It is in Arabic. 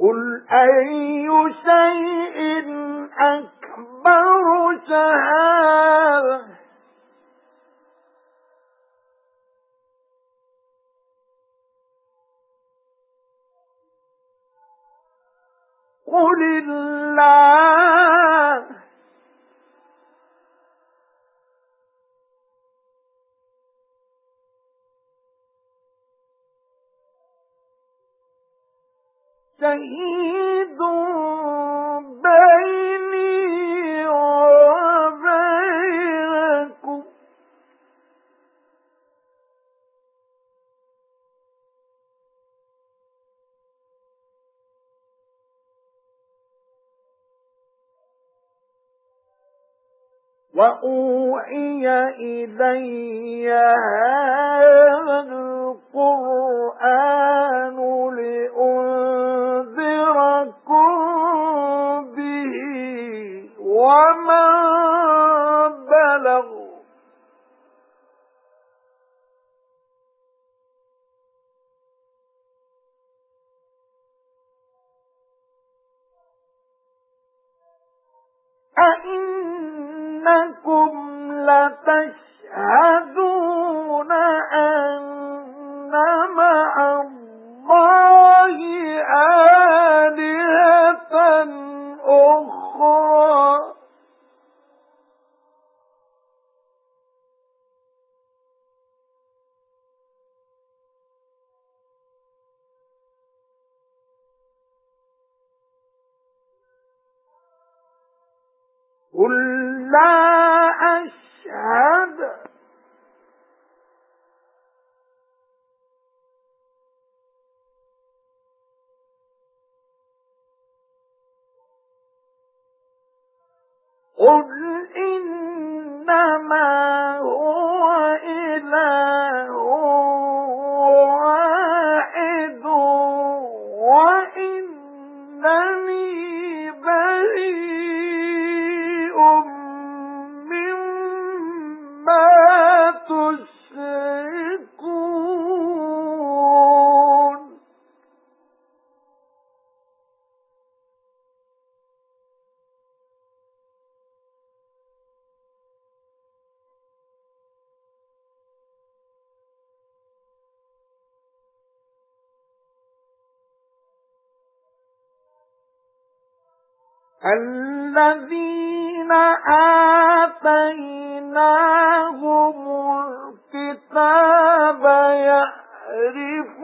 قُلْ أَيُّ شَيْءٍ أَكْبَرُ شَهَادَةً قُلِ اللَّهُ شَهِيدٌ بَيْنِي وَأُوحِيَ إِلَيَّ هَذَا أَئِنَّكُمْ لَتَشْهَدُونَ أَنَّ مَعَ اللَّهِ آلِهَةً أُخْرَى. قُل لَّا أَشْهَدُ. قُلْ إِنَّمَا الَّذِينَ آتَيْنَاهُمُ الْكِتَابَ يَعْرِفُونَهُ